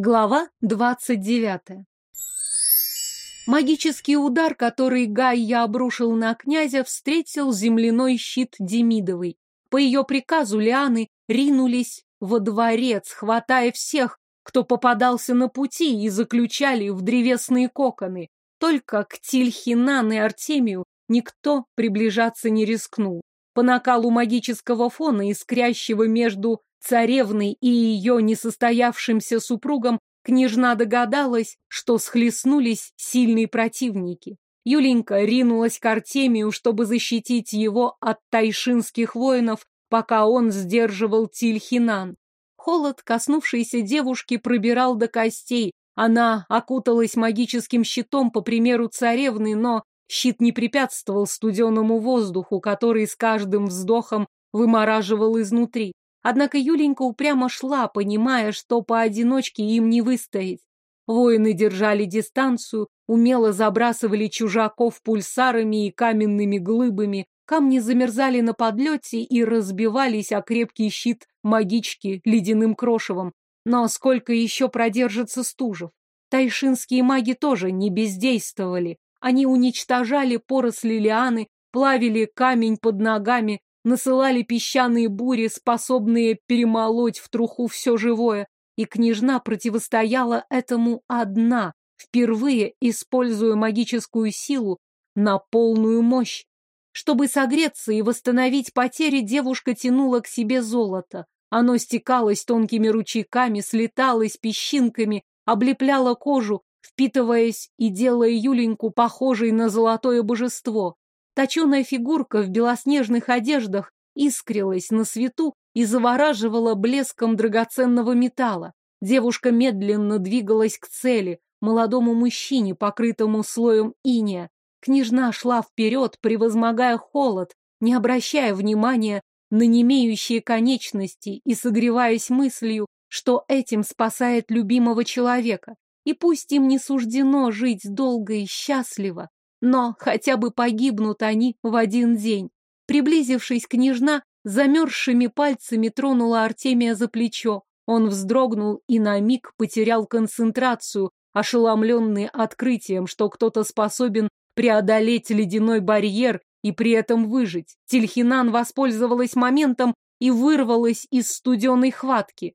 Глава двадцать девятая. Магический удар, который Гайя обрушил на князя, встретил земляной щит Демидовой. По ее приказу лианы ринулись во дворец, хватая всех, кто попадался на пути, и заключали в древесные коконы. Только к Тильхинан и Артемию никто приближаться не рискнул. По накалу магического фона, искрящего между царевной и ее несостоявшимся супругом, княжна догадалась, что схлестнулись сильные противники. Юленька ринулась к Артемию, чтобы защитить его от тайшинских воинов, пока он сдерживал Тильхинан. Холод, коснувшийся девушки, пробирал до костей. Она окуталась магическим щитом, по примеру царевны, но щит не препятствовал студеному воздуху, который с каждым вздохом вымораживал изнутри. Однако Юленька упрямо шла, понимая, что поодиночке им не выстоять. Воины держали дистанцию, умело забрасывали чужаков пульсарами и каменными глыбами, камни замерзали на подлете и разбивались о крепкий щит магички ледяным крошевом. Но сколько еще продержится Стужев? Тайшинские маги тоже не бездействовали. Они уничтожали поросли лианы, плавили камень под ногами, насылали песчаные бури, способные перемолоть в труху все живое, и княжна противостояла этому одна, впервые используя магическую силу на полную мощь. Чтобы согреться и восстановить потери, девушка тянула к себе золото. Оно стекалось тонкими ручейками, слеталось песчинками, облепляло кожу, впитываясь и делая Юленьку похожей на золотое божество. Точеная фигурка в белоснежных одеждах искрилась на свету и завораживала блеском драгоценного металла. Девушка медленно двигалась к цели, молодому мужчине, покрытому слоем иния. Княжна шла вперед, превозмогая холод, не обращая внимания на немеющие конечности и согреваясь мыслью, что этим спасает любимого человека. И пусть им не суждено жить долго и счастливо, но хотя бы погибнут они в один день. Приблизившись, княжна замерзшими пальцами тронула Артемия за плечо. Он вздрогнул и на миг потерял концентрацию, ошеломленный открытием, что кто-то способен преодолеть ледяной барьер и при этом выжить. Тильхинан воспользовалась моментом и вырвалась из студеной хватки.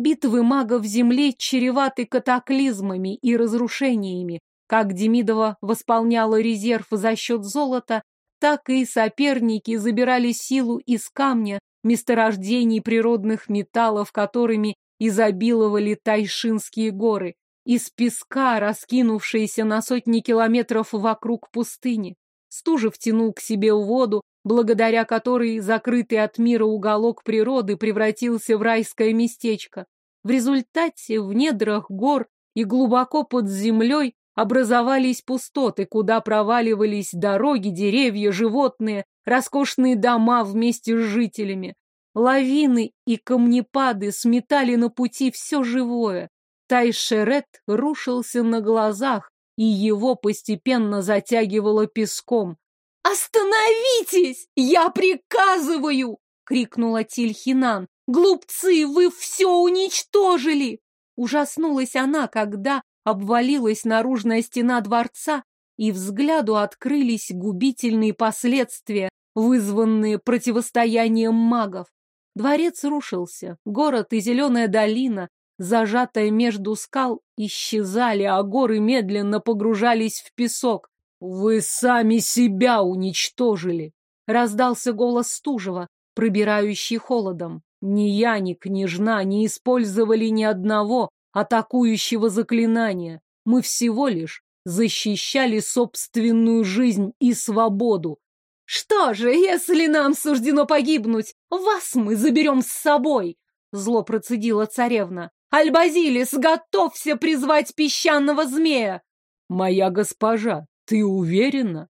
Битвы магов Земли чреваты катаклизмами и разрушениями, как Демидова восполняла резерв за счет золота, так и соперники забирали силу из камня, месторождений природных металлов, которыми изобиловали Тайшинские горы, из песка, раскинувшиеся на сотни километров вокруг пустыни. Стужев тянул к себе воду, благодаря которой закрытый от мира уголок природы превратился в райское местечко. В результате в недрах гор и глубоко под землей образовались пустоты, куда проваливались дороги, деревья, животные, роскошные дома вместе с жителями. Лавины и камнепады сметали на пути все живое. Тайшерет рушился на глазах, и его постепенно затягивало песком. «Остановитесь! Я приказываю!» — крикнула Тильхинан. «Глупцы, вы все уничтожили!» Ужаснулась она, когда обвалилась наружная стена дворца, и взгляду открылись губительные последствия, вызванные противостоянием магов. Дворец рушился, город и зеленая долина, зажатая между скал, исчезали, а горы медленно погружались в песок. «Вы сами себя уничтожили!» — раздался голос Стужева, пробирающий холодом. Ни я, ни княжна не использовали ни одного атакующего заклинания. Мы всего лишь защищали собственную жизнь и свободу. Что же, если нам суждено погибнуть, вас мы заберем с собой, зло процедила царевна. Альбазилис, готовься призвать песчаного змея. Моя госпожа, ты уверена?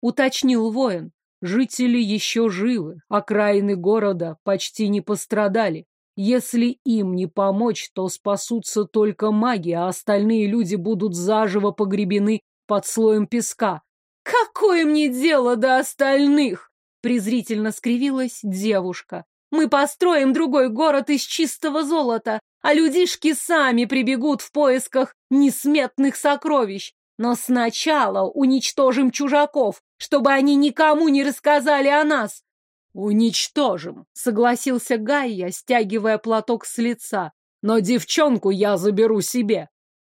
Уточнил воин. Жители еще живы, окраины города почти не пострадали. Если им не помочь, то спасутся только маги, а остальные люди будут заживо погребены под слоем песка. «Какое мне дело до остальных?» — презрительно скривилась девушка. «Мы построим другой город из чистого золота, а людишки сами прибегут в поисках несметных сокровищ. Но сначала уничтожим чужаков, чтобы они никому не рассказали о нас. Уничтожим, согласился Гайя, стягивая платок с лица. Но девчонку я заберу себе.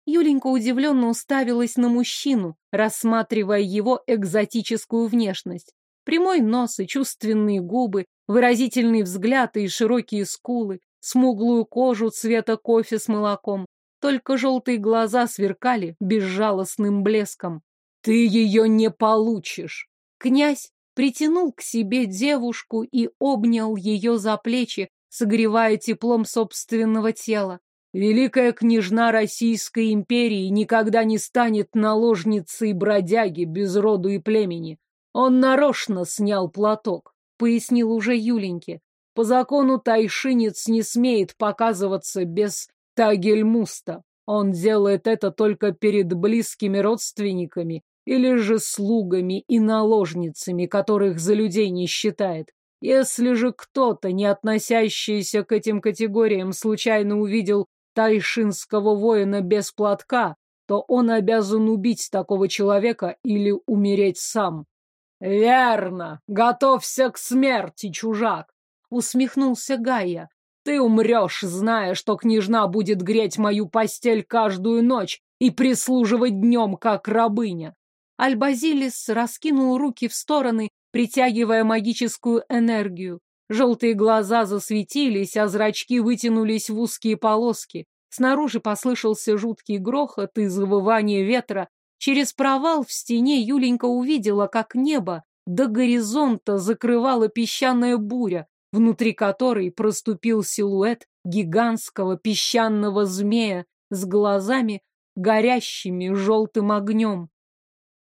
Юленька удивленно уставилась на мужчину, рассматривая его экзотическую внешность. Прямой нос и чувственные губы, выразительный взгляд и широкие скулы, смуглую кожу цвета кофе с молоком. Только желтые глаза сверкали безжалостным блеском. «Ты ее не получишь!» Князь притянул к себе девушку и обнял ее за плечи, согревая теплом собственного тела. Великая княжна Российской империи никогда не станет наложницей бродяги без роду и племени. Он нарочно снял платок, пояснил уже Юленьке. По закону тайшинец не смеет показываться без тагельмуста. Он делает это только перед близкими родственниками или же слугами и наложницами, которых за людей не считает. Если же кто-то, не относящийся к этим категориям, случайно увидел тайшинского воина без платка, то он обязан убить такого человека или умереть сам. «Верно! Готовься к смерти, чужак!» — усмехнулся Гая. «Ты умрешь, зная, что княжна будет греть мою постель каждую ночь и прислуживать днем, как рабыня!» Альбазилис раскинул руки в стороны, притягивая магическую энергию. Желтые глаза засветились, а зрачки вытянулись в узкие полоски. Снаружи послышался жуткий грохот и завывание ветра. Через провал в стене Юленька увидела, как небо до горизонта закрывала песчаная буря, внутри которой проступил силуэт гигантского песчаного змея с глазами, горящими желтым огнем.